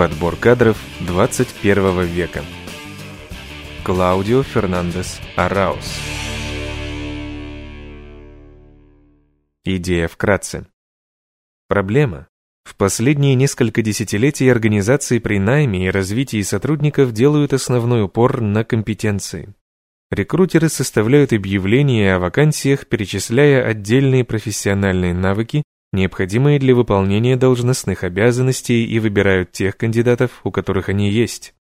Подбор кадров 21 века. Клаудио Фернандес Араус. Идея вкратце. Проблема. В последние несколько десятилетий организации при найме и развитии сотрудников делают основной упор на компетенции. Рекрутеры составляют объявления о вакансиях, перечисляя отдельные профессиональные навыки, необходимые для выполнения должностных обязанностей и выбирают тех кандидатов, у которых они есть.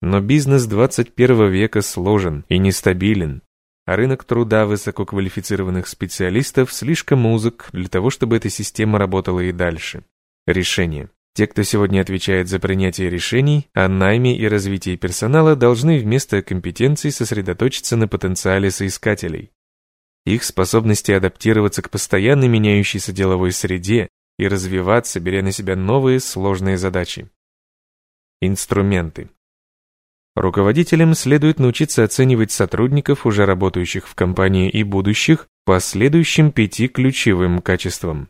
Но бизнес 21 века сложен и нестабилен, а рынок труда высококвалифицированных специалистов слишком узок для того, чтобы эта система работала и дальше. Решение. Те, кто сегодня отвечает за принятие решений о найме и развитии персонала, должны вместо компетенций сосредоточиться на потенциале соискателей. Их способности адаптироваться к постоянно меняющейся деловой среде и развиваться, беря на себя новые сложные задачи. Инструменты. Руководителям следует научиться оценивать сотрудников, уже работающих в компании и будущих, по следующим пяти ключевым качествам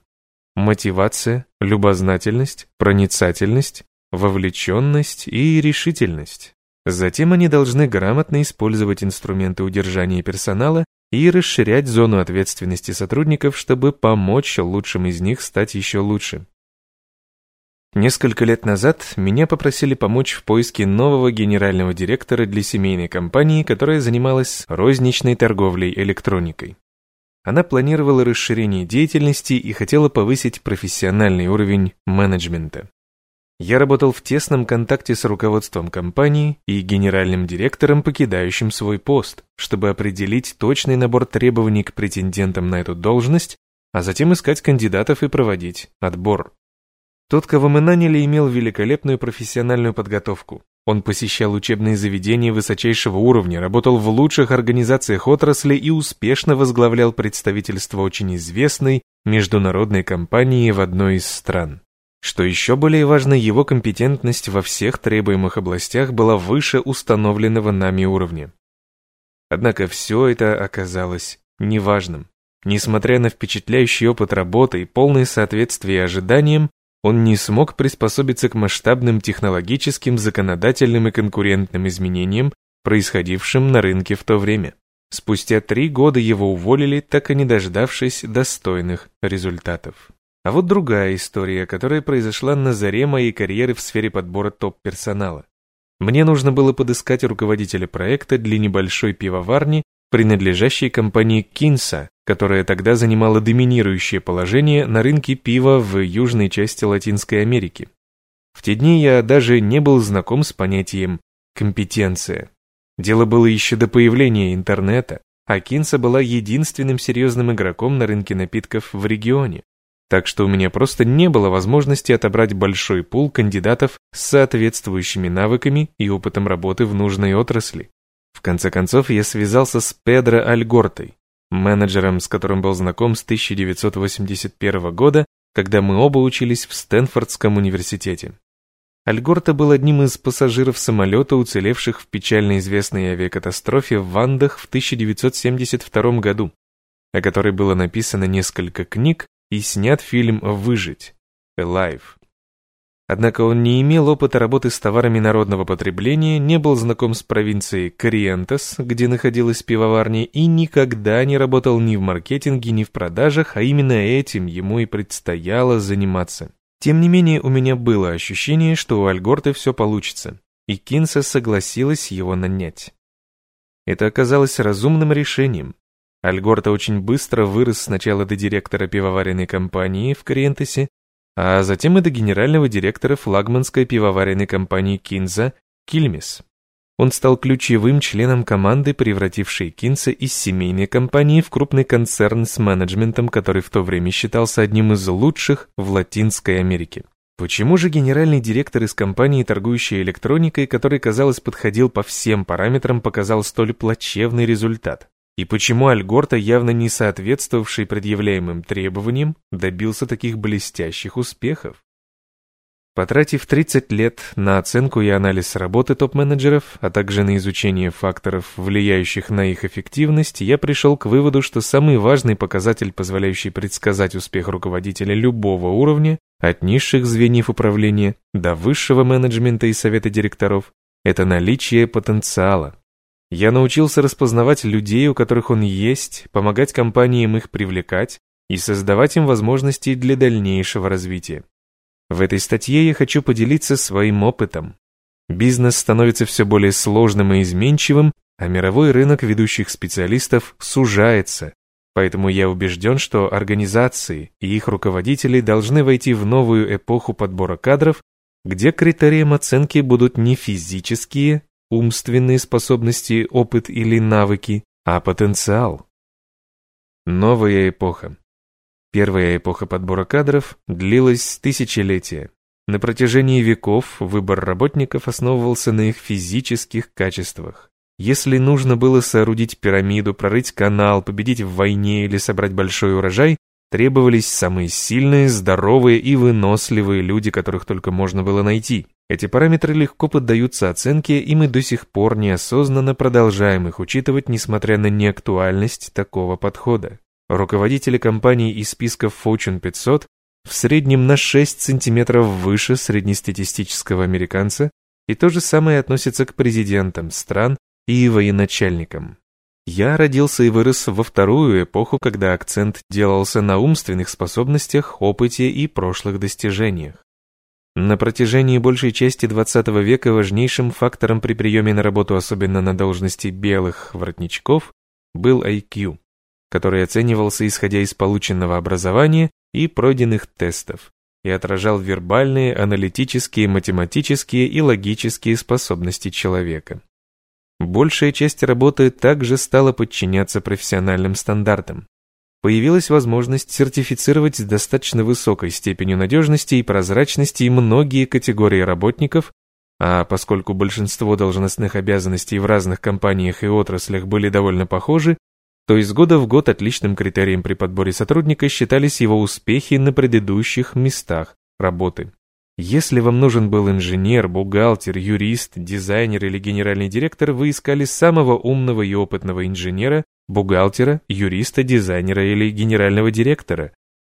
мотивация, любознательность, проницательность, вовлеченность и решительность. Затем они должны грамотно использовать инструменты удержания персонала и расширять зону ответственности сотрудников, чтобы помочь лучшим из них стать еще лучше. Несколько лет назад меня попросили помочь в поиске нового генерального директора для семейной компании, которая занималась розничной торговлей электроникой. Она планировала расширение деятельности и хотела повысить профессиональный уровень менеджмента. Я работал в тесном контакте с руководством компании и генеральным директором, покидающим свой пост, чтобы определить точный набор требований к претендентам на эту должность, а затем искать кандидатов и проводить отбор. Тот, кого мы наняли, имел великолепную профессиональную подготовку. Он посещал учебные заведения высочайшего уровня, работал в лучших организациях отрасли и успешно возглавлял представительство очень известной международной компании в одной из стран. Что еще более важно, его компетентность во всех требуемых областях была выше установленного нами уровня. Однако все это оказалось неважным. Несмотря на впечатляющий опыт работы и полное соответствие ожиданиям, он не смог приспособиться к масштабным технологическим, законодательным и конкурентным изменениям, происходившим на рынке в то время. Спустя три года его уволили, так и не дождавшись достойных результатов. А вот другая история, которая произошла на заре моей карьеры в сфере подбора топ-персонала. Мне нужно было подыскать руководителя проекта для небольшой пивоварни, принадлежащей компании Кинса, которая тогда занимала доминирующее положение на рынке пива в южной части Латинской Америки. В те дни я даже не был знаком с понятием «компетенция». Дело было еще до появления интернета, а Кинса была единственным серьезным игроком на рынке напитков в регионе. Так что у меня просто не было возможности отобрать большой пул кандидатов с соответствующими навыками и опытом работы в нужной отрасли. В конце концов, я связался с Педро Альгортой, менеджером, с которым был знаком с 1981 года, когда мы оба учились в Стэнфордском университете. Альгорта был одним из пассажиров самолета, уцелевших в печально известной авиакатастрофе в Вандах в 1972 году, о которой было написано несколько книг и снят фильм «Выжить» «Alive». Однако он не имел опыта работы с товарами народного потребления, не был знаком с провинцией Кориентес, где находилась пивоварня, и никогда не работал ни в маркетинге, ни в продажах, а именно этим ему и предстояло заниматься. Тем не менее, у меня было ощущение, что у Альгорты все получится, и Кинса согласилась его нанять. Это оказалось разумным решением. Альгорта очень быстро вырос сначала до директора пивоваренной компании в Кориентесе, а затем и до генерального директора флагманской пивоваренной компании «Кинза» Кильмис. Он стал ключевым членом команды, превратившей Кинса из семейной компании в крупный концерн с менеджментом, который в то время считался одним из лучших в Латинской Америке. Почему же генеральный директор из компании, торгующей электроникой, который, казалось, подходил по всем параметрам, показал столь плачевный результат? И почему Альгорта, явно не соответствовавший предъявляемым требованиям, добился таких блестящих успехов? Потратив 30 лет на оценку и анализ работы топ-менеджеров, а также на изучение факторов, влияющих на их эффективность, я пришел к выводу, что самый важный показатель, позволяющий предсказать успех руководителя любого уровня, от низших звеньев управления до высшего менеджмента и совета директоров, это наличие потенциала. Я научился распознавать людей, у которых он есть, помогать компаниям их привлекать и создавать им возможности для дальнейшего развития. В этой статье я хочу поделиться своим опытом. Бизнес становится все более сложным и изменчивым, а мировой рынок ведущих специалистов сужается, Поэтому я убежден, что организации и их руководители должны войти в новую эпоху подбора кадров, где критерием оценки будут не физические, умственные способности, опыт или навыки, а потенциал. Новая эпоха. Первая эпоха подбора кадров длилась тысячелетия. На протяжении веков выбор работников основывался на их физических качествах. Если нужно было соорудить пирамиду, прорыть канал, победить в войне или собрать большой урожай, требовались самые сильные, здоровые и выносливые люди, которых только можно было найти. Эти параметры легко поддаются оценке, и мы до сих пор неосознанно продолжаем их учитывать, несмотря на неактуальность такого подхода. Руководители компаний из списка Fortune 500 в среднем на 6 сантиметров выше среднестатистического американца, и то же самое относится к президентам стран, и военачальником. Я родился и вырос во вторую эпоху, когда акцент делался на умственных способностях, опыте и прошлых достижениях. На протяжении большей части XX века важнейшим фактором при приеме на работу, особенно на должности белых воротничков, был IQ, который оценивался исходя из полученного образования и пройденных тестов и отражал вербальные, аналитические, математические и логические способности человека. Большая часть работы также стала подчиняться профессиональным стандартам. Появилась возможность сертифицировать с достаточно высокой степенью надежности и прозрачности многие категории работников, а поскольку большинство должностных обязанностей в разных компаниях и отраслях были довольно похожи, то из года в год отличным критерием при подборе сотрудника считались его успехи на предыдущих местах работы. Если вам нужен был инженер, бухгалтер, юрист, дизайнер или генеральный директор, вы искали самого умного и опытного инженера, бухгалтера, юриста, дизайнера или генерального директора,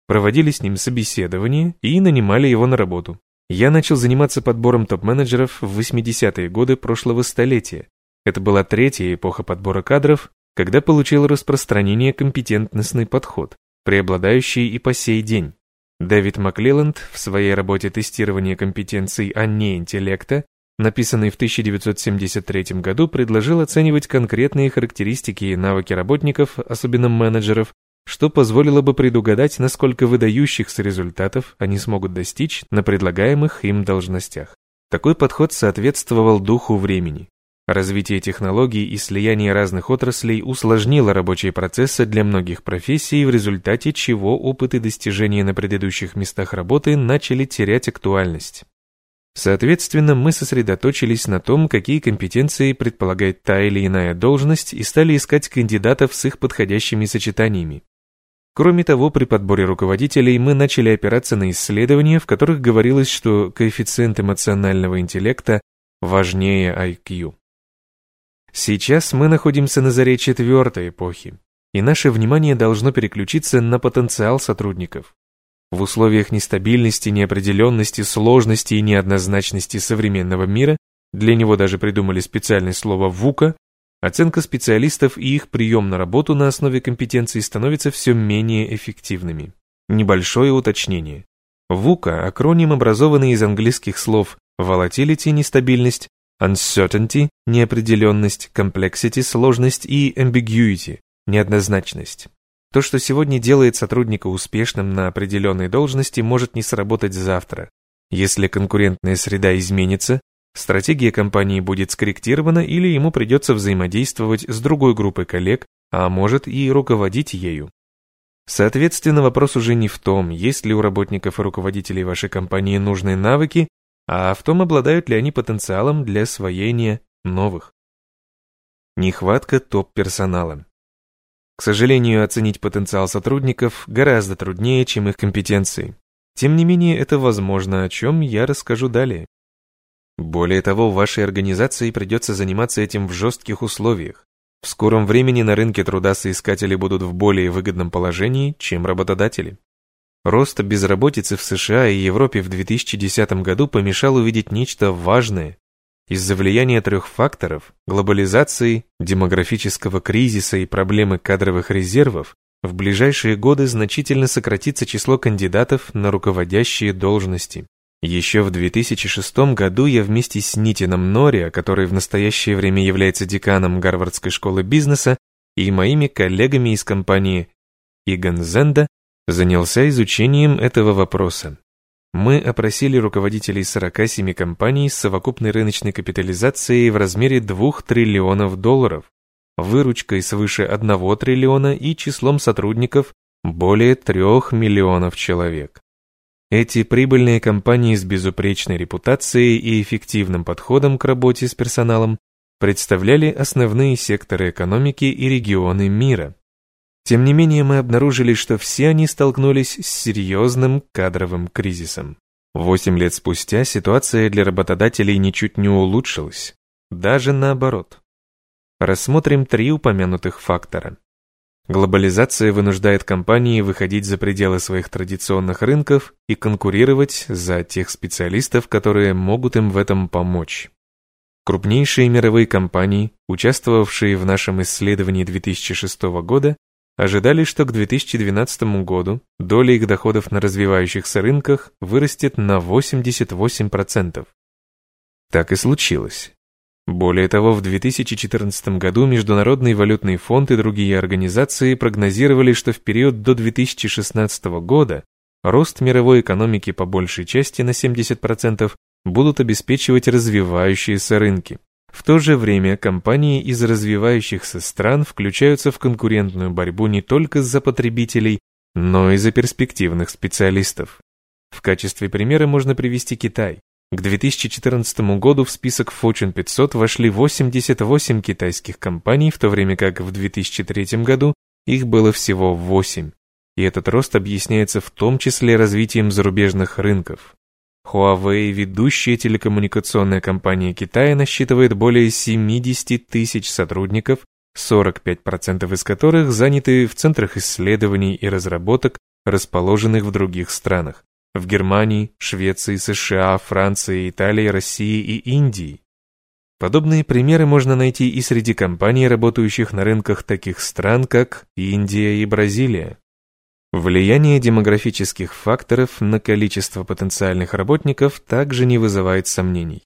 проводили с ним собеседование и нанимали его на работу. Я начал заниматься подбором топ-менеджеров в 80-е годы прошлого столетия. Это была третья эпоха подбора кадров, когда получил распространение компетентностный подход, преобладающий и по сей день. Дэвид Маклелланд в своей работе «Тестирование компетенций, а не интеллекта», написанной в 1973 году, предложил оценивать конкретные характеристики и навыки работников, особенно менеджеров, что позволило бы предугадать, насколько выдающихся результатов они смогут достичь на предлагаемых им должностях. Такой подход соответствовал духу времени. Развитие технологий и слияние разных отраслей усложнило рабочие процессы для многих профессий, в результате чего опыт и достижения на предыдущих местах работы начали терять актуальность. Соответственно, мы сосредоточились на том, какие компетенции предполагает та или иная должность и стали искать кандидатов с их подходящими сочетаниями. Кроме того, при подборе руководителей мы начали опираться на исследования, в которых говорилось, что коэффициент эмоционального интеллекта важнее IQ. Сейчас мы находимся на заре четвертой эпохи, и наше внимание должно переключиться на потенциал сотрудников. В условиях нестабильности, неопределенности, сложности и неоднозначности современного мира, для него даже придумали специальное слово «вука», оценка специалистов и их прием на работу на основе компетенций становятся все менее эффективными. Небольшое уточнение. ВУКа – акроним, образованный из английских слов volatility – нестабильность, Uncertainty – неопределенность, complexity – сложность и ambiguity – неоднозначность. То, что сегодня делает сотрудника успешным на определенной должности, может не сработать завтра. Если конкурентная среда изменится, стратегия компании будет скорректирована или ему придется взаимодействовать с другой группой коллег, а может и руководить ею. Соответственно, вопрос уже не в том, есть ли у работников и руководителей вашей компании нужные навыки, а в том, обладают ли они потенциалом для освоения новых. Нехватка топ-персонала. К сожалению, оценить потенциал сотрудников гораздо труднее, чем их компетенции. Тем не менее, это возможно, о чем я расскажу далее. Более того, вашей организации придется заниматься этим в жестких условиях. В скором времени на рынке труда соискатели будут в более выгодном положении, чем работодатели. Рост безработицы в США и Европе в 2010 году помешал увидеть нечто важное. Из-за влияния трех факторов – глобализации, демографического кризиса и проблемы кадровых резервов – в ближайшие годы значительно сократится число кандидатов на руководящие должности. Еще в 2006 году я вместе с Нитином Нори, который в настоящее время является деканом Гарвардской школы бизнеса, и моими коллегами из компании Иган Зенда занялся изучением этого вопроса. Мы опросили руководителей 47 компаний с совокупной рыночной капитализацией в размере 2 триллионов долларов, выручкой свыше 1 триллиона и числом сотрудников более 3 миллионов человек. Эти прибыльные компании с безупречной репутацией и эффективным подходом к работе с персоналом представляли основные секторы экономики и регионы мира. Тем не менее, мы обнаружили, что все они столкнулись с серьезным кадровым кризисом. Восемь лет спустя ситуация для работодателей ничуть не улучшилась, даже наоборот. Рассмотрим три упомянутых фактора. Глобализация вынуждает компании выходить за пределы своих традиционных рынков и конкурировать за тех специалистов, которые могут им в этом помочь. Крупнейшие мировые компании, участвовавшие в нашем исследовании 2006 года, ожидали, что к 2012 году доля их доходов на развивающихся рынках вырастет на 88%. Так и случилось. Более того, в 2014 году Международный валютный фонд и другие организации прогнозировали, что в период до 2016 года рост мировой экономики по большей части на 70% будут обеспечивать развивающиеся рынки. В то же время компании из развивающихся стран включаются в конкурентную борьбу не только за потребителей, но и за перспективных специалистов. В качестве примера можно привести Китай. К 2014 году в список Fortune 500 вошли 88 китайских компаний, в то время как в 2003 году их было всего 8. И этот рост объясняется в том числе развитием зарубежных рынков. Huawei, ведущая телекоммуникационная компания Китая, насчитывает более 70 тысяч сотрудников, 45% из которых заняты в центрах исследований и разработок, расположенных в других странах в Германии, Швеции, США, Франции, Италии, России и Индии. Подобные примеры можно найти и среди компаний, работающих на рынках таких стран, как Индия и Бразилия. Влияние демографических факторов на количество потенциальных работников также не вызывает сомнений.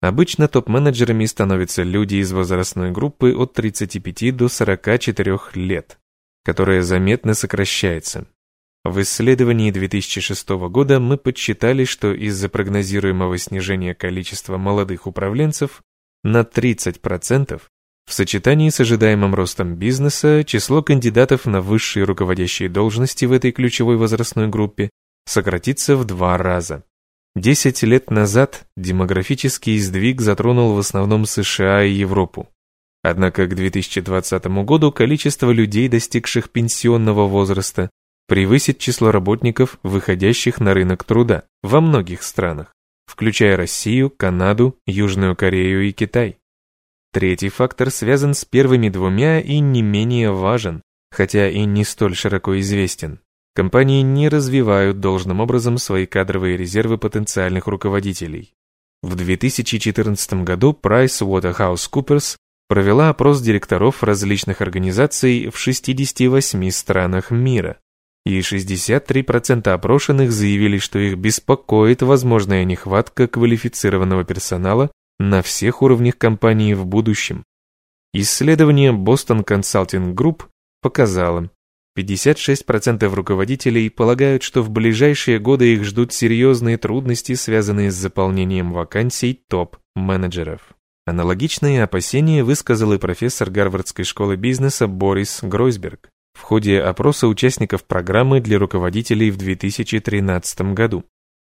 Обычно топ-менеджерами становятся люди из возрастной группы от 35 до 44 лет, которая заметно сокращается. В исследовании 2006 года мы подсчитали, что из-за прогнозируемого снижения количества молодых управленцев на 30%, в сочетании с ожидаемым ростом бизнеса, число кандидатов на высшие руководящие должности в этой ключевой возрастной группе сократится в два раза. Десять лет назад демографический сдвиг затронул в основном США и Европу. Однако к 2020 году количество людей, достигших пенсионного возраста, превысит число работников, выходящих на рынок труда во многих странах, включая Россию, Канаду, Южную Корею и Китай. Третий фактор связан с первыми двумя и не менее важен, хотя и не столь широко известен. Компании не развивают должным образом свои кадровые резервы потенциальных руководителей. В 2014 году PricewaterhouseCoopers провела опрос директоров различных организаций в 68 странах мира и 63% опрошенных заявили, что их беспокоит возможная нехватка квалифицированного персонала на всех уровнях компании в будущем. Исследование Boston Consulting Group показало, 56% руководителей полагают, что в ближайшие годы их ждут серьезные трудности, связанные с заполнением вакансий топ-менеджеров. Аналогичные опасения высказал и профессор Гарвардской школы бизнеса Борис Гройсберг в ходе опроса участников программы для руководителей в 2013 году.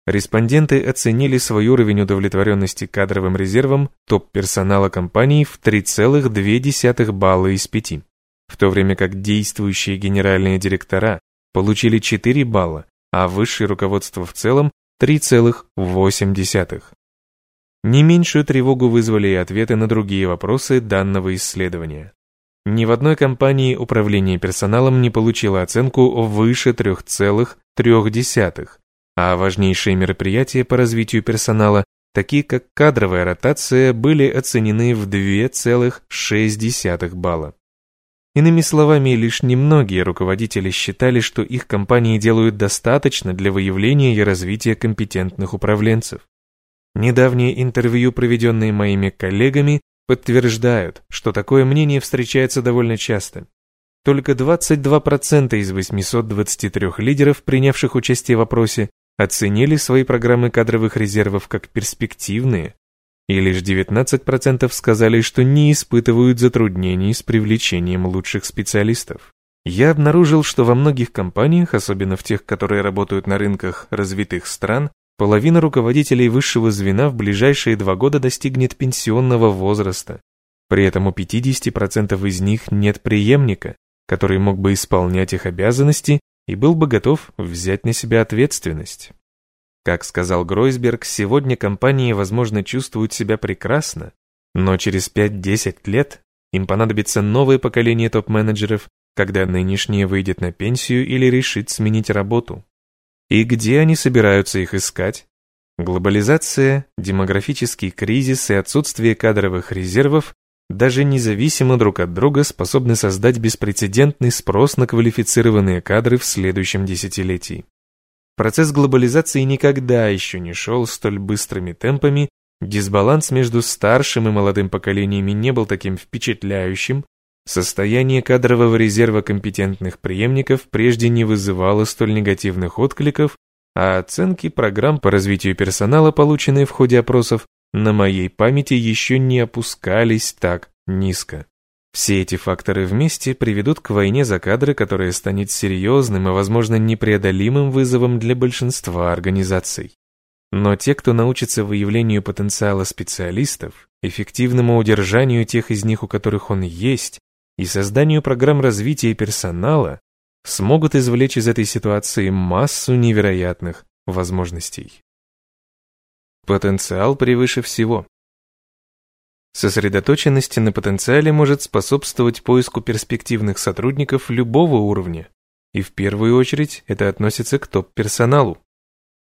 Респонденты оценили свой уровень удовлетворенности кадровым резервом топ-персонала компании в 3,2 балла из 5, в то время как действующие генеральные директора получили 4 балла, а высшее руководство в целом 3,8. Не меньшую тревогу вызвали и ответы на другие вопросы данного исследования. Ни в одной компании управление персоналом не получило оценку выше 3,5 0,3, а важнейшие мероприятия по развитию персонала, такие как кадровая ротация, были оценены в 2,6 балла. Иными словами, лишь немногие руководители считали, что их компании делают достаточно для выявления и развития компетентных управленцев. Недавние интервью, проведенные моими коллегами, подтверждают, что такое мнение встречается довольно часто. Только 22% из 823 лидеров, принявших участие в опросе, оценили свои программы кадровых резервов как перспективные, и лишь 19% сказали, что не испытывают затруднений с привлечением лучших специалистов. Я обнаружил, что во многих компаниях, особенно в тех, которые работают на рынках развитых стран, половина руководителей высшего звена в ближайшие два года достигнет пенсионного возраста. При этом у 50% из них нет преемника, который мог бы исполнять их обязанности и был бы готов взять на себя ответственность. Как сказал Гройсберг, сегодня компании, возможно, чувствуют себя прекрасно, но через 5-10 лет им понадобится новое поколение топ-менеджеров, когда нынешнее выйдет на пенсию или решит сменить работу. И где они собираются их искать? Глобализация, демографический кризис и отсутствие кадровых резервов даже независимо друг от друга способны создать беспрецедентный спрос на квалифицированные кадры в следующем десятилетии. Процесс глобализации никогда еще не шел столь быстрыми темпами, дисбаланс между старшим и молодым поколениями не был таким впечатляющим, состояние кадрового резерва компетентных преемников прежде не вызывало столь негативных откликов, а оценки программ по развитию персонала, полученные в ходе опросов, на моей памяти еще не опускались так низко. Все эти факторы вместе приведут к войне за кадры, которая станет серьезным и, возможно, непреодолимым вызовом для большинства организаций. Но те, кто научится выявлению потенциала специалистов, эффективному удержанию тех из них, у которых он есть, и созданию программ развития персонала, смогут извлечь из этой ситуации массу невероятных возможностей. Потенциал превыше всего. Сосредоточенность на потенциале может способствовать поиску перспективных сотрудников любого уровня, и в первую очередь это относится к топ-персоналу.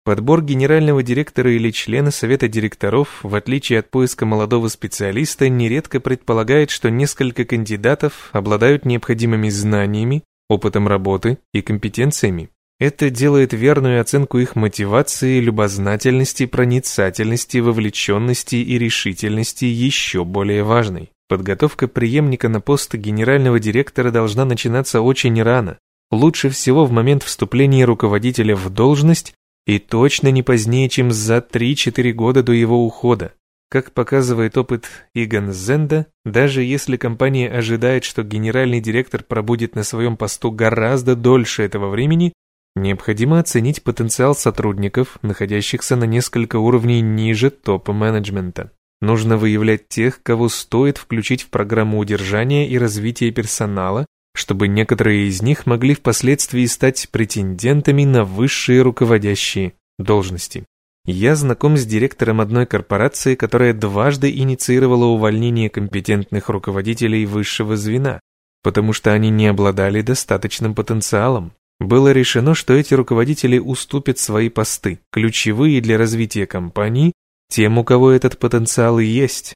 Подбор генерального директора или члена совета директоров, в отличие от поиска молодого специалиста, нередко предполагает, что несколько кандидатов обладают необходимыми знаниями, опытом работы и компетенциями. Это делает верную оценку их мотивации, любознательности, проницательности, вовлеченности и решительности еще более важной. Подготовка преемника на пост генерального директора должна начинаться очень рано, лучше всего в момент вступления руководителя в должность и точно не позднее, чем за 3-4 года до его ухода. Как показывает опыт Иган Зенда, даже если компания ожидает, что генеральный директор пробудет на своем посту гораздо дольше этого времени, Необходимо оценить потенциал сотрудников, находящихся на несколько уровней ниже топа менеджмента. Нужно выявлять тех, кого стоит включить в программу удержания и развития персонала, чтобы некоторые из них могли впоследствии стать претендентами на высшие руководящие должности. Я знаком с директором одной корпорации, которая дважды инициировала увольнение компетентных руководителей высшего звена, потому что они не обладали достаточным потенциалом. Было решено, что эти руководители уступят свои посты, ключевые для развития компании, тем, у кого этот потенциал и есть.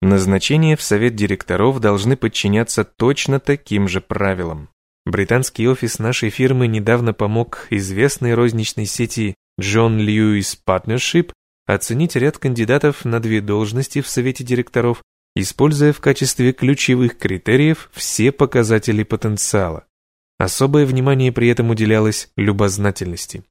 Назначения в совет директоров должны подчиняться точно таким же правилам. Британский офис нашей фирмы недавно помог известной розничной сети John Lewis Partnership оценить ряд кандидатов на две должности в совете директоров, используя в качестве ключевых критериев все показатели потенциала. Особое внимание при этом уделялось любознательности.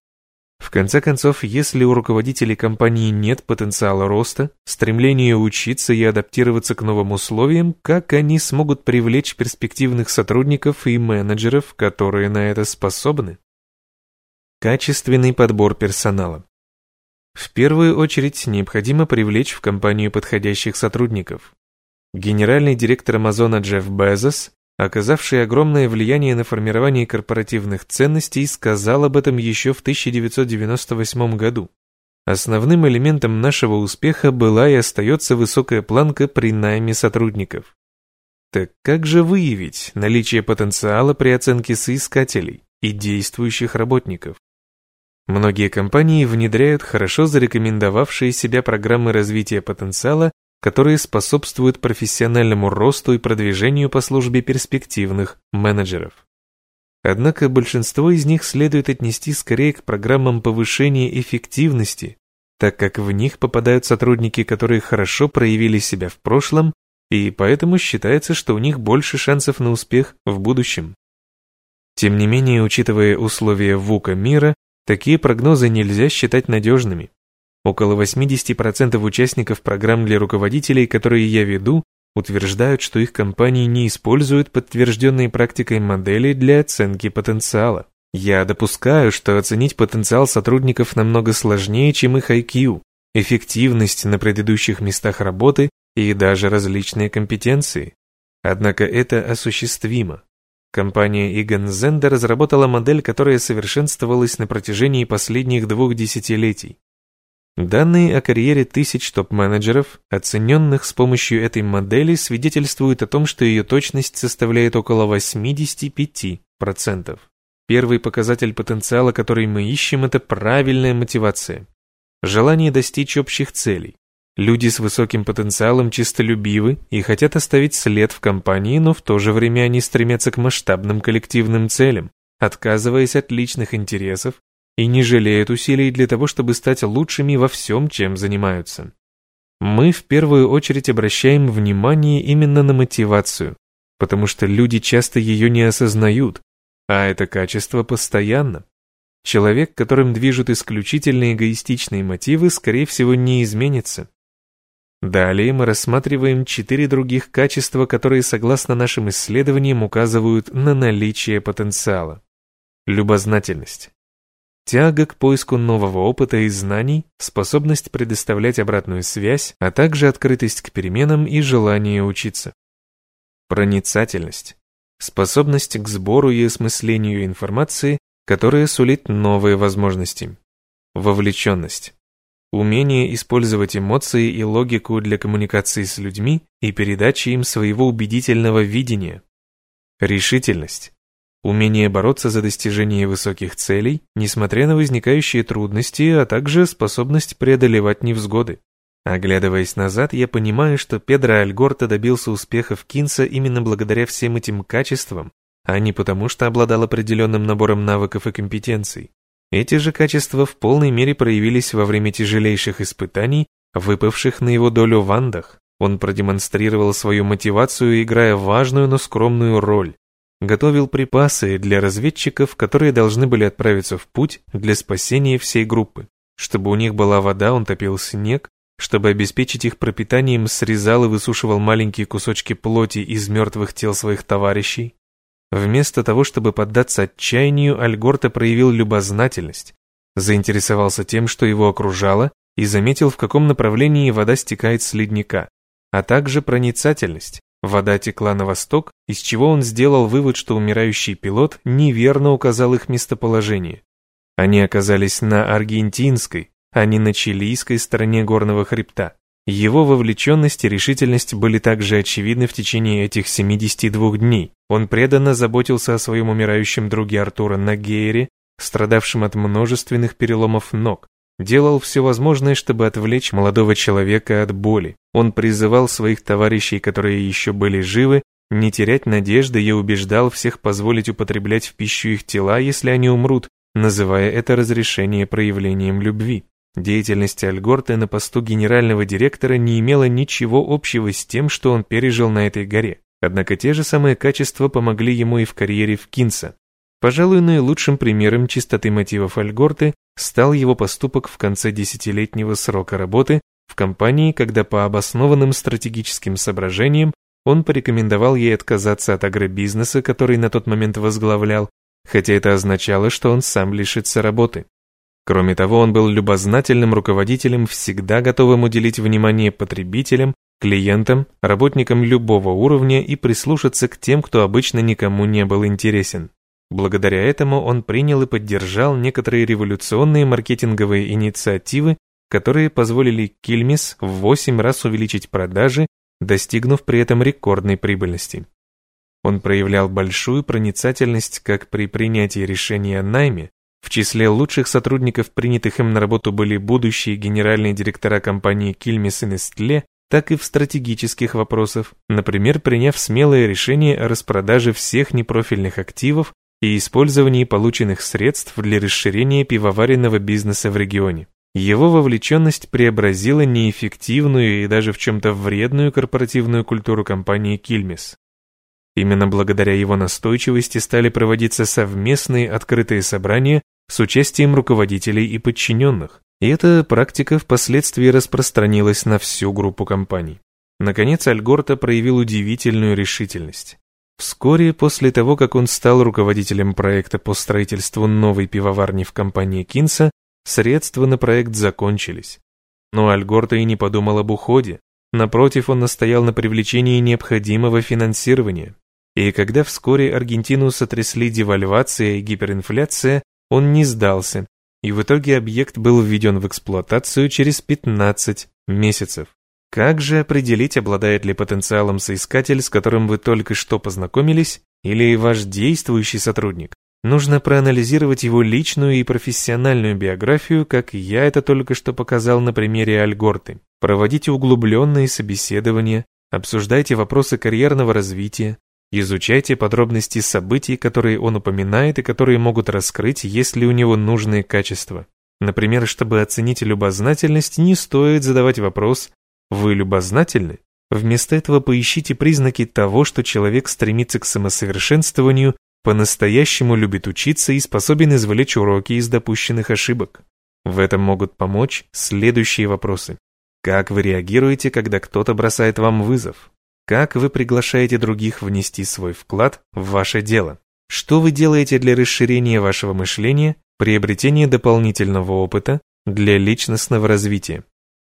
В конце концов, если у руководителей компании нет потенциала роста, стремления учиться и адаптироваться к новым условиям, как они смогут привлечь перспективных сотрудников и менеджеров, которые на это способны? Качественный подбор персонала. В первую очередь необходимо привлечь в компанию подходящих сотрудников. Генеральный директор Амазона Джефф Безос оказавший огромное влияние на формирование корпоративных ценностей, сказал об этом еще в 1998 году. Основным элементом нашего успеха была и остается высокая планка при найме сотрудников. Так как же выявить наличие потенциала при оценке соискателей и действующих работников? Многие компании внедряют хорошо зарекомендовавшие себя программы развития потенциала, которые способствуют профессиональному росту и продвижению по службе перспективных менеджеров. Однако большинство из них следует отнести скорее к программам повышения эффективности, так как в них попадают сотрудники, которые хорошо проявили себя в прошлом, и поэтому считается, что у них больше шансов на успех в будущем. Тем не менее, учитывая условия ВУКа мира, такие прогнозы нельзя считать надежными. Около 80% участников программ для руководителей, которые я веду, утверждают, что их компании не используют подтвержденные практикой модели для оценки потенциала. Я допускаю, что оценить потенциал сотрудников намного сложнее, чем их IQ, эффективность на предыдущих местах работы и даже различные компетенции. Однако это осуществимо. Компания Egan Zender разработала модель, которая совершенствовалась на протяжении последних двух десятилетий. Данные о карьере тысяч топ-менеджеров, оцененных с помощью этой модели, свидетельствуют о том, что ее точность составляет около 85%. Первый показатель потенциала, который мы ищем, это правильная мотивация. Желание достичь общих целей. Люди с высоким потенциалом чистолюбивы и хотят оставить след в компании, но в то же время они стремятся к масштабным коллективным целям, отказываясь от личных интересов и не жалеют усилий для того, чтобы стать лучшими во всем, чем занимаются. Мы в первую очередь обращаем внимание именно на мотивацию, потому что люди часто ее не осознают, а это качество постоянно. Человек, которым движут исключительно эгоистичные мотивы, скорее всего, не изменится. Далее мы рассматриваем четыре других качества, которые, согласно нашим исследованиям, указывают на наличие потенциала. Любознательность. Тяга к поиску нового опыта и знаний, способность предоставлять обратную связь, а также открытость к переменам и желание учиться. Проницательность способность к сбору и осмыслению информации, которая сулит новые возможности. Вовлеченность. Умение использовать эмоции и логику для коммуникации с людьми и передачи им своего убедительного видения. Решительность. Умение бороться за достижение высоких целей, несмотря на возникающие трудности, а также способность преодолевать невзгоды. Оглядываясь назад, я понимаю, что Педро Альгорта добился успеха в Кинса именно благодаря всем этим качествам, а не потому, что обладал определенным набором навыков и компетенций. Эти же качества в полной мере проявились во время тяжелейших испытаний, выпавших на его долю в Андах. Он продемонстрировал свою мотивацию, играя важную, но скромную роль. Готовил припасы для разведчиков, которые должны были отправиться в путь для спасения всей группы. Чтобы у них была вода, он топил снег, чтобы обеспечить их пропитанием, срезал и высушивал маленькие кусочки плоти из мертвых тел своих товарищей. Вместо того, чтобы поддаться отчаянию, Альгорта проявил любознательность, заинтересовался тем, что его окружало, и заметил, в каком направлении вода стекает с ледника, а также проницательность. Вода текла на восток, из чего он сделал вывод, что умирающий пилот неверно указал их местоположение. Они оказались на аргентинской, а не на чилийской стороне горного хребта. Его вовлеченность и решительность были также очевидны в течение этих 72 дней. Он преданно заботился о своем умирающем друге Артура Нагейре, страдавшем от множественных переломов ног. Делал все возможное, чтобы отвлечь молодого человека от боли. Он призывал своих товарищей, которые еще были живы, не терять надежды и убеждал всех позволить употреблять в пищу их тела, если они умрут, называя это разрешение проявлением любви. Деятельность Альгорте на посту генерального директора не имела ничего общего с тем, что он пережил на этой горе. Однако те же самые качества помогли ему и в карьере в Кинса. Пожалуй, наилучшим примером чистоты мотивов Альгорте стал его поступок в конце десятилетнего срока работы в компании, когда по обоснованным стратегическим соображениям он порекомендовал ей отказаться от агробизнеса, который на тот момент возглавлял, хотя это означало, что он сам лишится работы. Кроме того, он был любознательным руководителем, всегда готовым уделить внимание потребителям, клиентам, работникам любого уровня и прислушаться к тем, кто обычно никому не был интересен. Благодаря этому он принял и поддержал некоторые революционные маркетинговые инициативы, которые позволили Кильмис в 8 раз увеличить продажи, достигнув при этом рекордной прибыльности. Он проявлял большую проницательность как при принятии решения о найме, В числе лучших сотрудников, принятых им на работу, были будущие генеральные директора компании Кильмис и Nestle, так и в стратегических вопросах, например, приняв смелое решение о распродаже всех непрофильных активов и использовании полученных средств для расширения пивоваренного бизнеса в регионе. Его вовлеченность преобразила неэффективную и даже в чем-то вредную корпоративную культуру компании Кильмис. Именно благодаря его настойчивости стали проводиться совместные открытые собрания с участием руководителей и подчиненных, и эта практика впоследствии распространилась на всю группу компаний. Наконец, Альгорта проявил удивительную решительность. Вскоре после того, как он стал руководителем проекта по строительству новой пивоварни в компании Кинса, средства на проект закончились. Но Альгорта и не подумал об уходе. Напротив, он настоял на привлечении необходимого финансирования. И когда вскоре Аргентину сотрясли девальвация и гиперинфляция, он не сдался, и в итоге объект был введен в эксплуатацию через 15 месяцев. Как же определить, обладает ли потенциалом соискатель, с которым вы только что познакомились, или ваш действующий сотрудник? Нужно проанализировать его личную и профессиональную биографию, как я это только что показал на примере Альгорты. Проводите углубленные собеседования, обсуждайте вопросы карьерного развития, Изучайте подробности событий, которые он упоминает и которые могут раскрыть, есть ли у него нужные качества. Например, чтобы оценить любознательность, не стоит задавать вопрос «Вы любознательны?». Вместо этого поищите признаки того, что человек стремится к самосовершенствованию, по-настоящему любит учиться и способен извлечь уроки из допущенных ошибок. В этом могут помочь следующие вопросы. Как вы реагируете, когда кто-то бросает вам вызов? Как вы приглашаете других внести свой вклад в ваше дело? Что вы делаете для расширения вашего мышления, приобретения дополнительного опыта для личностного развития?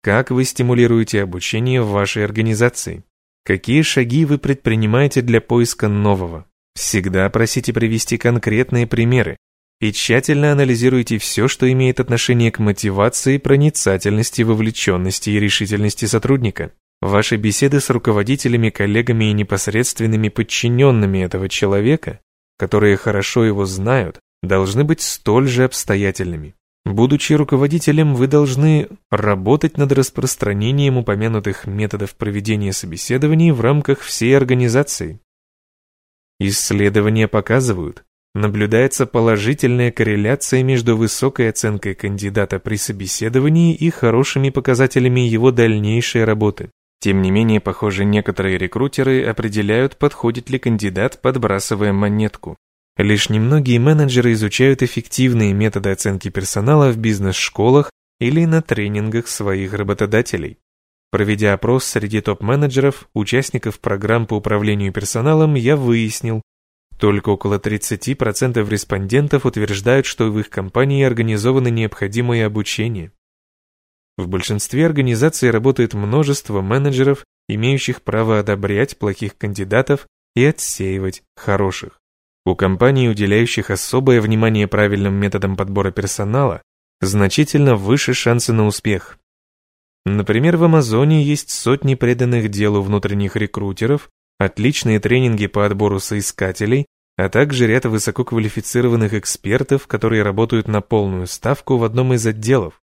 Как вы стимулируете обучение в вашей организации? Какие шаги вы предпринимаете для поиска нового? Всегда просите привести конкретные примеры и тщательно анализируйте все, что имеет отношение к мотивации, проницательности, вовлеченности и решительности сотрудника. Ваши беседы с руководителями, коллегами и непосредственными подчиненными этого человека, которые хорошо его знают, должны быть столь же обстоятельными. Будучи руководителем, вы должны работать над распространением упомянутых методов проведения собеседований в рамках всей организации. Исследования показывают, наблюдается положительная корреляция между высокой оценкой кандидата при собеседовании и хорошими показателями его дальнейшей работы. Тем не менее, похоже, некоторые рекрутеры определяют, подходит ли кандидат, подбрасывая монетку. Лишь немногие менеджеры изучают эффективные методы оценки персонала в бизнес-школах или на тренингах своих работодателей. Проведя опрос среди топ-менеджеров, участников программ по управлению персоналом, я выяснил, только около 30% респондентов утверждают, что в их компании организовано необходимое обучение. В большинстве организаций работает множество менеджеров, имеющих право одобрять плохих кандидатов и отсеивать хороших. У компаний, уделяющих особое внимание правильным методам подбора персонала, значительно выше шансы на успех. Например, в Амазоне есть сотни преданных делу внутренних рекрутеров, отличные тренинги по отбору соискателей, а также ряд высококвалифицированных экспертов, которые работают на полную ставку в одном из отделов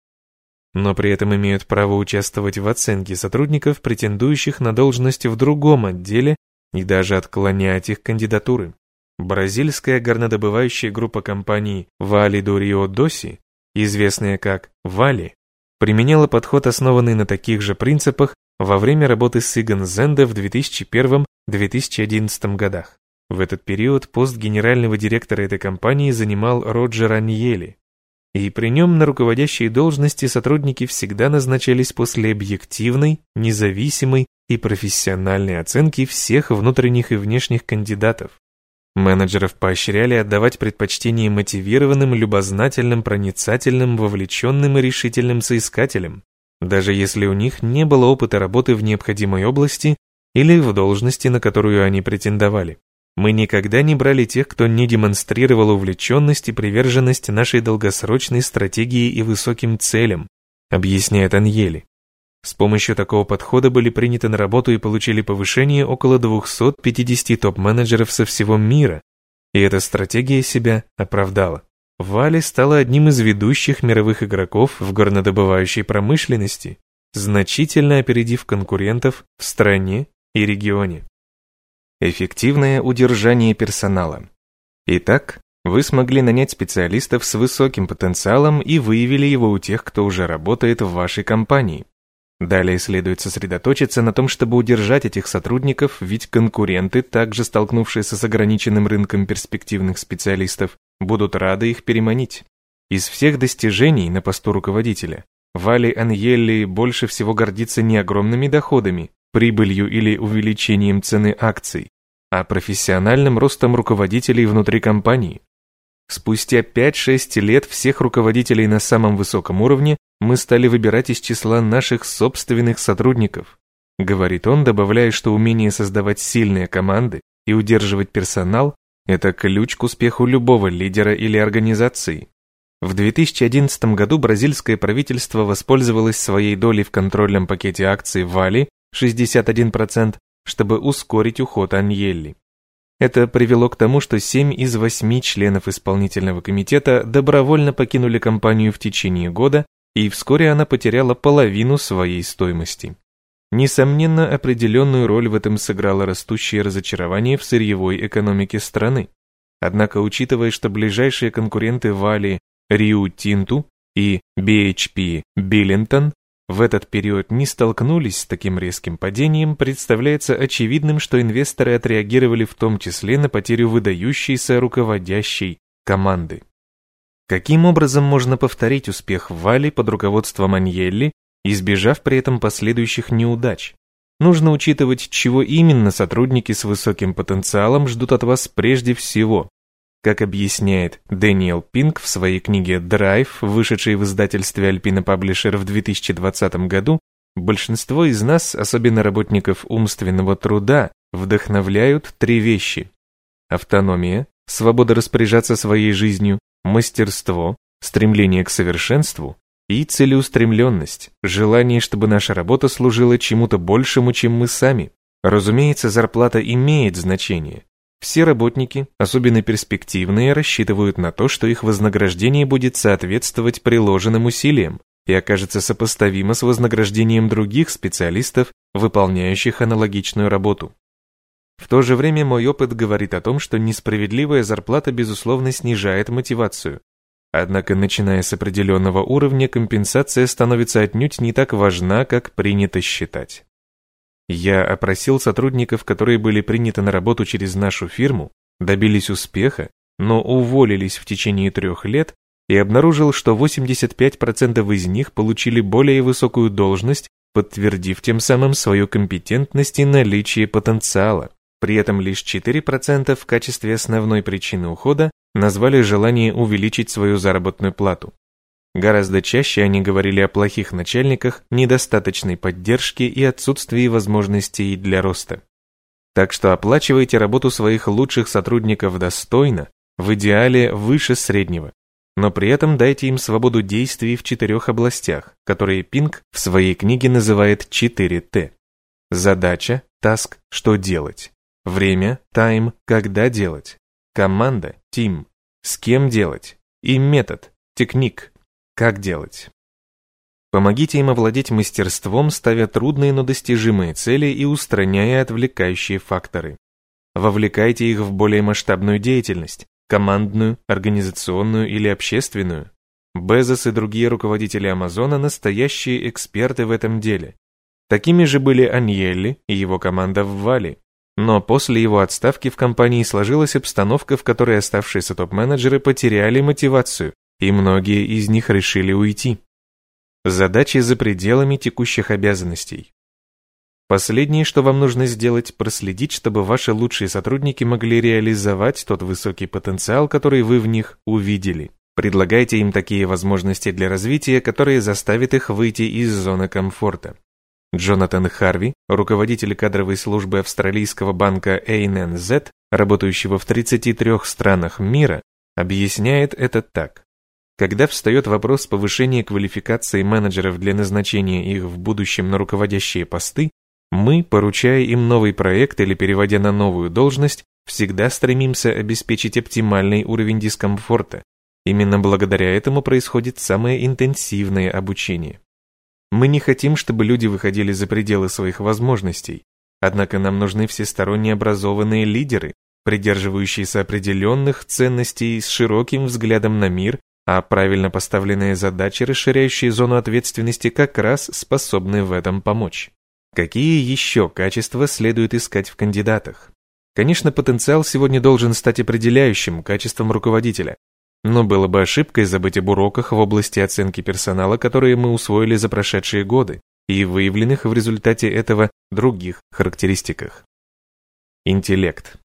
но при этом имеют право участвовать в оценке сотрудников, претендующих на должность в другом отделе и даже отклонять их кандидатуры. Бразильская горнодобывающая группа компаний Вали до Рио Доси, известная как Вали, применяла подход, основанный на таких же принципах во время работы с Иган Зенде в 2001-2011 годах. В этот период пост генерального директора этой компании занимал Роджер Аньели, и при нем на руководящие должности сотрудники всегда назначались после объективной, независимой и профессиональной оценки всех внутренних и внешних кандидатов. Менеджеров поощряли отдавать предпочтение мотивированным, любознательным, проницательным, вовлеченным и решительным соискателям, даже если у них не было опыта работы в необходимой области или в должности, на которую они претендовали. Мы никогда не брали тех, кто не демонстрировал увлеченность и приверженность нашей долгосрочной стратегии и высоким целям, объясняет Аньели. С помощью такого подхода были приняты на работу и получили повышение около 250 топ-менеджеров со всего мира, и эта стратегия себя оправдала. Вали стала одним из ведущих мировых игроков в горнодобывающей промышленности, значительно опередив конкурентов в стране и регионе. Эффективное удержание персонала. Итак, вы смогли нанять специалистов с высоким потенциалом и выявили его у тех, кто уже работает в вашей компании. Далее следует сосредоточиться на том, чтобы удержать этих сотрудников, ведь конкуренты, также столкнувшиеся с ограниченным рынком перспективных специалистов, будут рады их переманить. Из всех достижений на посту руководителя Вали Аньелли больше всего гордится не огромными доходами, прибылью или увеличением цены акций, а профессиональным ростом руководителей внутри компании. Спустя 5-6 лет всех руководителей на самом высоком уровне мы стали выбирать из числа наших собственных сотрудников. Говорит он, добавляя, что умение создавать сильные команды и удерживать персонал – это ключ к успеху любого лидера или организации. В 2011 году бразильское правительство воспользовалось своей долей в контрольном пакете акций Вали 61%, чтобы ускорить уход Аньелли. Это привело к тому, что 7 из 8 членов исполнительного комитета добровольно покинули компанию в течение года, и вскоре она потеряла половину своей стоимости. Несомненно, определенную роль в этом сыграло растущее разочарование в сырьевой экономике страны. Однако, учитывая, что ближайшие конкуренты Вали, Риу Тинту и BHP Биллинтон в этот период не столкнулись с таким резким падением, представляется очевидным, что инвесторы отреагировали в том числе на потерю выдающейся руководящей команды. Каким образом можно повторить успех Вали под руководством Аньелли, избежав при этом последующих неудач? Нужно учитывать, чего именно сотрудники с высоким потенциалом ждут от вас прежде всего. Как объясняет Дэниел Пинк в своей книге «Драйв», вышедшей в издательстве Alpina Publisher в 2020 году, большинство из нас, особенно работников умственного труда, вдохновляют три вещи. Автономия, свобода распоряжаться своей жизнью, мастерство, стремление к совершенству и целеустремленность, желание, чтобы наша работа служила чему-то большему, чем мы сами. Разумеется, зарплата имеет значение, все работники, особенно перспективные, рассчитывают на то, что их вознаграждение будет соответствовать приложенным усилиям и окажется сопоставимо с вознаграждением других специалистов, выполняющих аналогичную работу. В то же время мой опыт говорит о том, что несправедливая зарплата безусловно снижает мотивацию. Однако, начиная с определенного уровня, компенсация становится отнюдь не так важна, как принято считать. Я опросил сотрудников, которые были приняты на работу через нашу фирму, добились успеха, но уволились в течение трех лет и обнаружил, что 85% из них получили более высокую должность, подтвердив тем самым свою компетентность и наличие потенциала. При этом лишь 4% в качестве основной причины ухода назвали желание увеличить свою заработную плату. Гораздо чаще они говорили о плохих начальниках, недостаточной поддержке и отсутствии возможностей для роста. Так что оплачивайте работу своих лучших сотрудников достойно, в идеале выше среднего. Но при этом дайте им свободу действий в четырех областях, которые Пинк в своей книге называет 4Т. Задача, таск, что делать. Время, тайм, когда делать. Команда, тим, с кем делать. И метод, техник, как делать? Помогите им овладеть мастерством, ставя трудные, но достижимые цели и устраняя отвлекающие факторы. Вовлекайте их в более масштабную деятельность, командную, организационную или общественную. Безос и другие руководители Амазона – настоящие эксперты в этом деле. Такими же были Аньелли и его команда в Вали. Но после его отставки в компании сложилась обстановка, в которой оставшиеся топ-менеджеры потеряли мотивацию и многие из них решили уйти. Задачи за пределами текущих обязанностей. Последнее, что вам нужно сделать, проследить, чтобы ваши лучшие сотрудники могли реализовать тот высокий потенциал, который вы в них увидели. Предлагайте им такие возможности для развития, которые заставят их выйти из зоны комфорта. Джонатан Харви, руководитель кадровой службы австралийского банка ANZ, работающего в 33 странах мира, объясняет это так. Когда встает вопрос повышения квалификации менеджеров для назначения их в будущем на руководящие посты, мы, поручая им новый проект или переводя на новую должность, всегда стремимся обеспечить оптимальный уровень дискомфорта, Именно благодаря этому происходит самое интенсивное обучение. Мы не хотим, чтобы люди выходили за пределы своих возможностей, однако нам нужны всесторонне образованные лидеры, придерживающиеся определенных ценностей с широким взглядом на мир, а правильно поставленные задачи, расширяющие зону ответственности, как раз способны в этом помочь. Какие еще качества следует искать в кандидатах? Конечно, потенциал сегодня должен стать определяющим качеством руководителя, но было бы ошибкой забыть об уроках в области оценки персонала, которые мы усвоили за прошедшие годы, и выявленных в результате этого других характеристиках. Интеллект.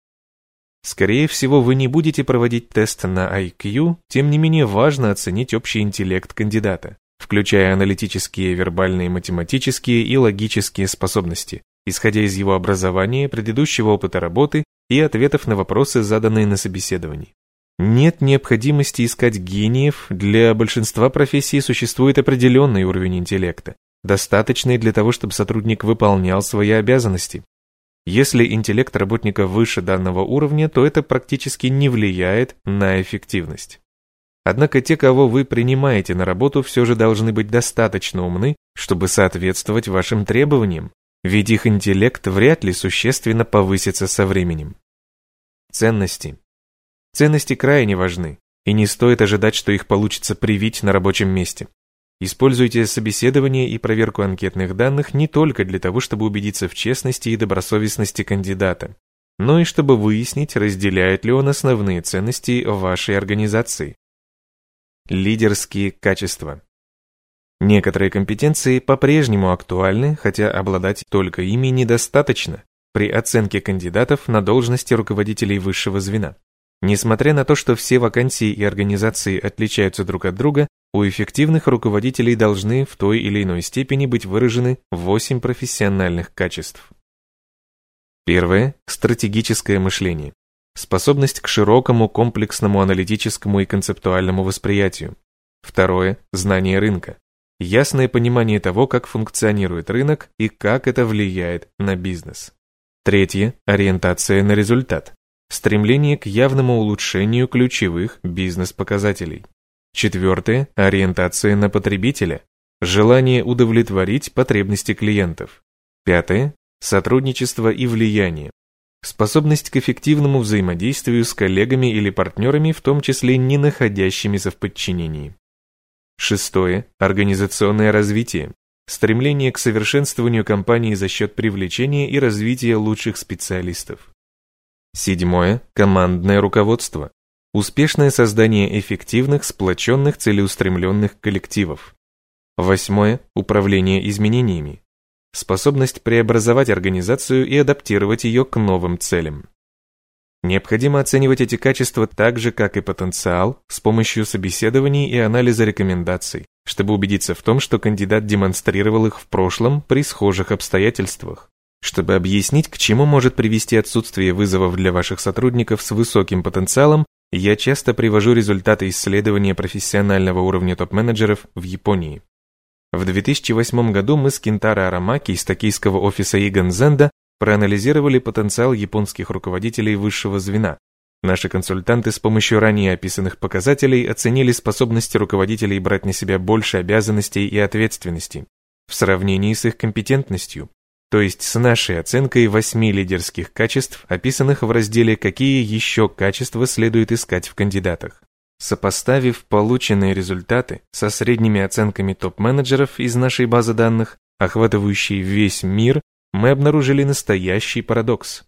Скорее всего, вы не будете проводить тест на IQ, тем не менее важно оценить общий интеллект кандидата, включая аналитические, вербальные, математические и логические способности, исходя из его образования, предыдущего опыта работы и ответов на вопросы, заданные на собеседовании. Нет необходимости искать гениев, для большинства профессий существует определенный уровень интеллекта, достаточный для того, чтобы сотрудник выполнял свои обязанности. Если интеллект работника выше данного уровня, то это практически не влияет на эффективность. Однако те, кого вы принимаете на работу, все же должны быть достаточно умны, чтобы соответствовать вашим требованиям, ведь их интеллект вряд ли существенно повысится со временем. Ценности. Ценности крайне важны, и не стоит ожидать, что их получится привить на рабочем месте. Используйте собеседование и проверку анкетных данных не только для того, чтобы убедиться в честности и добросовестности кандидата, но и чтобы выяснить, разделяет ли он основные ценности вашей организации. Лидерские качества. Некоторые компетенции по-прежнему актуальны, хотя обладать только ими недостаточно при оценке кандидатов на должности руководителей высшего звена. Несмотря на то, что все вакансии и организации отличаются друг от друга, у эффективных руководителей должны в той или иной степени быть выражены 8 профессиональных качеств. Первое – стратегическое мышление. Способность к широкому, комплексному, аналитическому и концептуальному восприятию. Второе – знание рынка. Ясное понимание того, как функционирует рынок и как это влияет на бизнес. Третье – ориентация на результат стремление к явному улучшению ключевых бизнес-показателей. Четвертое – ориентация на потребителя, желание удовлетворить потребности клиентов. Пятое – сотрудничество и влияние, способность к эффективному взаимодействию с коллегами или партнерами, в том числе не находящимися в подчинении. Шестое – организационное развитие, стремление к совершенствованию компании за счет привлечения и развития лучших специалистов. Седьмое – командное руководство. Успешное создание эффективных, сплоченных, целеустремленных коллективов. Восьмое – управление изменениями. Способность преобразовать организацию и адаптировать ее к новым целям. Необходимо оценивать эти качества так же, как и потенциал, с помощью собеседований и анализа рекомендаций, чтобы убедиться в том, что кандидат демонстрировал их в прошлом при схожих обстоятельствах. Чтобы объяснить, к чему может привести отсутствие вызовов для ваших сотрудников с высоким потенциалом, я часто привожу результаты исследования профессионального уровня топ-менеджеров в Японии. В 2008 году мы с Кентаро Арамаки из токийского офиса Иган Зенда проанализировали потенциал японских руководителей высшего звена. Наши консультанты с помощью ранее описанных показателей оценили способности руководителей брать на себя больше обязанностей и ответственности в сравнении с их компетентностью, то есть с нашей оценкой восьми лидерских качеств, описанных в разделе «Какие еще качества следует искать в кандидатах». Сопоставив полученные результаты со средними оценками топ-менеджеров из нашей базы данных, охватывающей весь мир, мы обнаружили настоящий парадокс.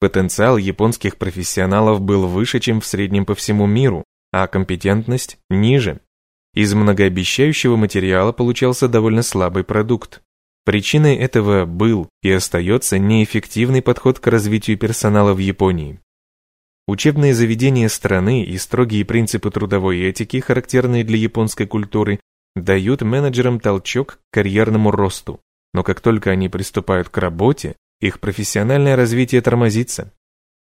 Потенциал японских профессионалов был выше, чем в среднем по всему миру, а компетентность ниже. Из многообещающего материала получался довольно слабый продукт. Причиной этого был и остается неэффективный подход к развитию персонала в Японии. Учебные заведения страны и строгие принципы трудовой этики, характерные для японской культуры, дают менеджерам толчок к карьерному росту, но как только они приступают к работе, их профессиональное развитие тормозится.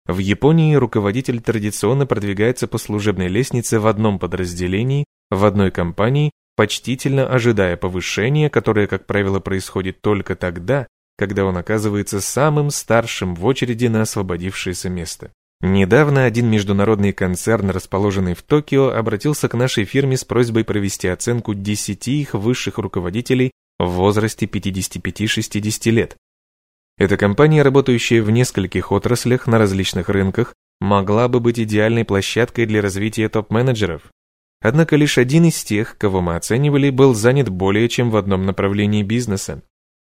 В Японии руководитель традиционно продвигается по служебной лестнице в одном подразделении, в одной компании почтительно ожидая повышения, которое, как правило, происходит только тогда, когда он оказывается самым старшим в очереди на освободившееся место. Недавно один международный концерн, расположенный в Токио, обратился к нашей фирме с просьбой провести оценку 10 их высших руководителей в возрасте 55-60 лет. Эта компания, работающая в нескольких отраслях на различных рынках, могла бы быть идеальной площадкой для развития топ-менеджеров. Однако лишь один из тех, кого мы оценивали, был занят более чем в одном направлении бизнеса.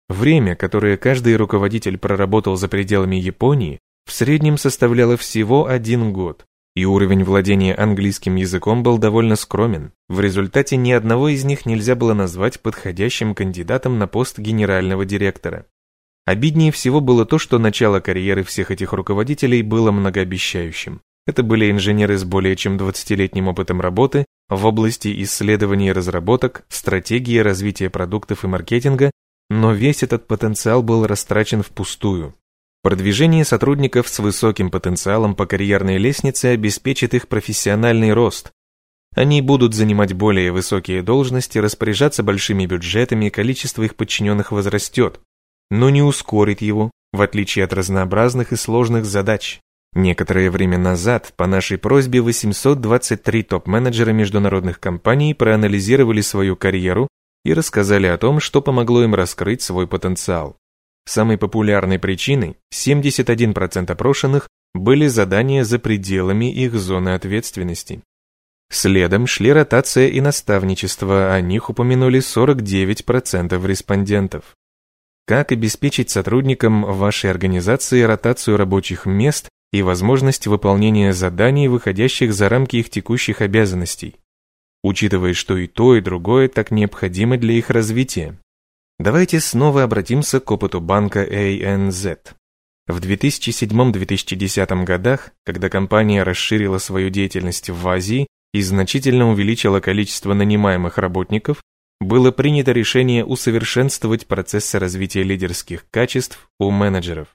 Время, которое каждый руководитель проработал за пределами Японии, в среднем составляло всего один год, и уровень владения английским языком был довольно скромен. В результате ни одного из них нельзя было назвать подходящим кандидатом на пост генерального директора. Обиднее всего было то, что начало карьеры всех этих руководителей было многообещающим. Это были инженеры с более чем 20-летним опытом работы в области исследований и разработок, стратегии развития продуктов и маркетинга, но весь этот потенциал был растрачен впустую. Продвижение сотрудников с высоким потенциалом по карьерной лестнице обеспечит их профессиональный рост. Они будут занимать более высокие должности, распоряжаться большими бюджетами, количество их подчиненных возрастет, но не ускорит его, в отличие от разнообразных и сложных задач. Некоторое время назад по нашей просьбе 823 топ-менеджера международных компаний проанализировали свою карьеру и рассказали о том, что помогло им раскрыть свой потенциал. Самой популярной причиной 71% опрошенных были задания за пределами их зоны ответственности. Следом шли ротация и наставничество, о них упомянули 49% респондентов. Как обеспечить сотрудникам вашей организации ротацию рабочих мест и возможность выполнения заданий, выходящих за рамки их текущих обязанностей, учитывая, что и то, и другое так необходимо для их развития? Давайте снова обратимся к опыту банка ANZ. В 2007-2010 годах, когда компания расширила свою деятельность в Азии и значительно увеличила количество нанимаемых работников, было принято решение усовершенствовать процессы развития лидерских качеств у менеджеров.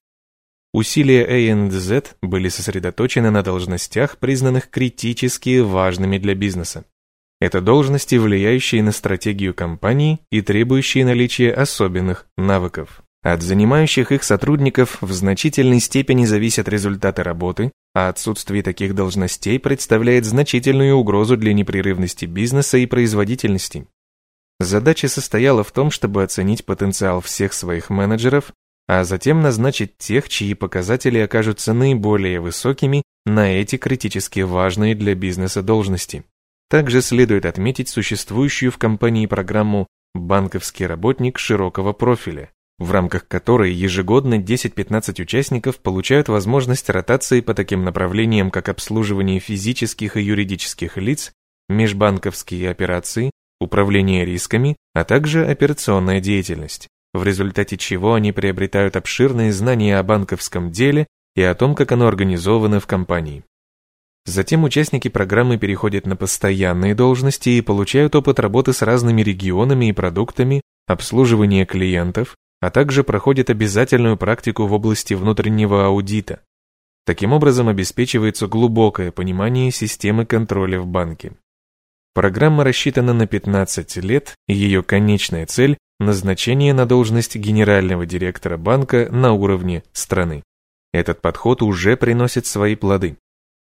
Усилия ANZ были сосредоточены на должностях, признанных критически важными для бизнеса. Это должности, влияющие на стратегию компании и требующие наличия особенных навыков. От занимающих их сотрудников в значительной степени зависят результаты работы, а отсутствие таких должностей представляет значительную угрозу для непрерывности бизнеса и производительности. Задача состояла в том, чтобы оценить потенциал всех своих менеджеров, а затем назначить тех, чьи показатели окажутся наиболее высокими на эти критически важные для бизнеса должности. Также следует отметить существующую в компании программу «Банковский работник широкого профиля», в рамках которой ежегодно 10-15 участников получают возможность ротации по таким направлениям, как обслуживание физических и юридических лиц, межбанковские операции, управление рисками, а также операционная деятельность, в результате чего они приобретают обширные знания о банковском деле и о том, как оно организовано в компании. Затем участники программы переходят на постоянные должности и получают опыт работы с разными регионами и продуктами, обслуживания клиентов, а также проходят обязательную практику в области внутреннего аудита. Таким образом обеспечивается глубокое понимание системы контроля в банке. Программа рассчитана на 15 лет, и ее конечная цель – назначение на должность генерального директора банка на уровне страны. Этот подход уже приносит свои плоды.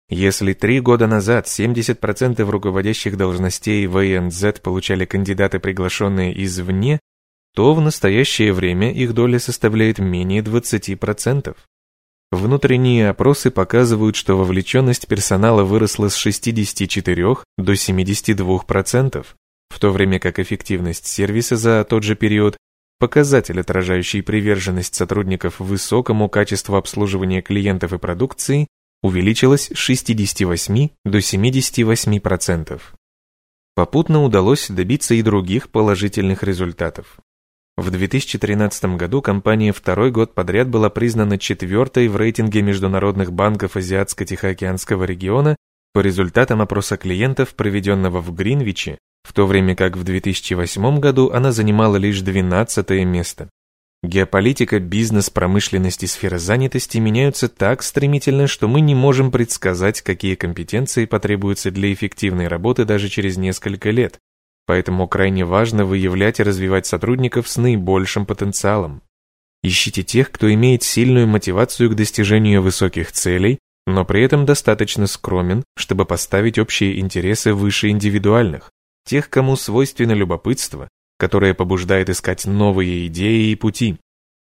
Если три года назад 70% руководящих должностей в АНЗ получали кандидаты, приглашенные извне, то в настоящее время их доля составляет менее 20%. Внутренние опросы показывают, что вовлеченность персонала выросла с 64 до 72%, в то время как эффективность сервиса за тот же период, показатель, отражающий приверженность сотрудников высокому качеству обслуживания клиентов и продукции, увеличилась с 68 до 78%. Попутно удалось добиться и других положительных результатов. В 2013 году компания второй год подряд была признана четвертой в рейтинге международных банков Азиатско-Тихоокеанского региона по результатам опроса клиентов, проведенного в Гринвиче, в то время как в 2008 году она занимала лишь 12 место. Геополитика, бизнес, промышленность и сфера занятости меняются так стремительно, что мы не можем предсказать, какие компетенции потребуются для эффективной работы даже через несколько лет. Поэтому крайне важно выявлять и развивать сотрудников с наибольшим потенциалом. Ищите тех, кто имеет сильную мотивацию к достижению высоких целей, но при этом достаточно скромен, чтобы поставить общие интересы выше индивидуальных, тех, кому свойственно любопытство, которое побуждает искать новые идеи и пути,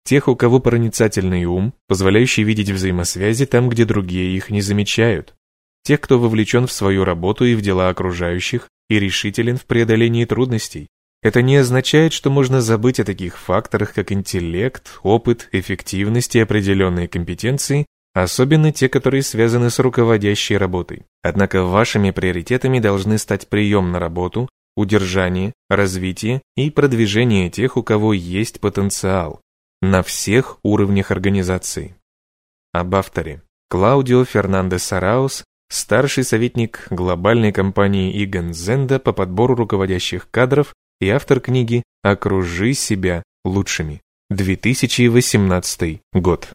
тех, у кого проницательный ум, позволяющий видеть взаимосвязи там, где другие их не замечают, тех, кто вовлечен в свою работу и в дела окружающих и решителен в преодолении трудностей. Это не означает, что можно забыть о таких факторах, как интеллект, опыт, эффективность и определенные компетенции, особенно те, которые связаны с руководящей работой. Однако вашими приоритетами должны стать прием на работу, удержание, развитие и продвижение тех, у кого есть потенциал, на всех уровнях организации. Об авторе. Клаудио Фернандес Сараус, старший советник глобальной компании Иган Зенда по подбору руководящих кадров и автор книги «Окружи себя лучшими». 2018 год.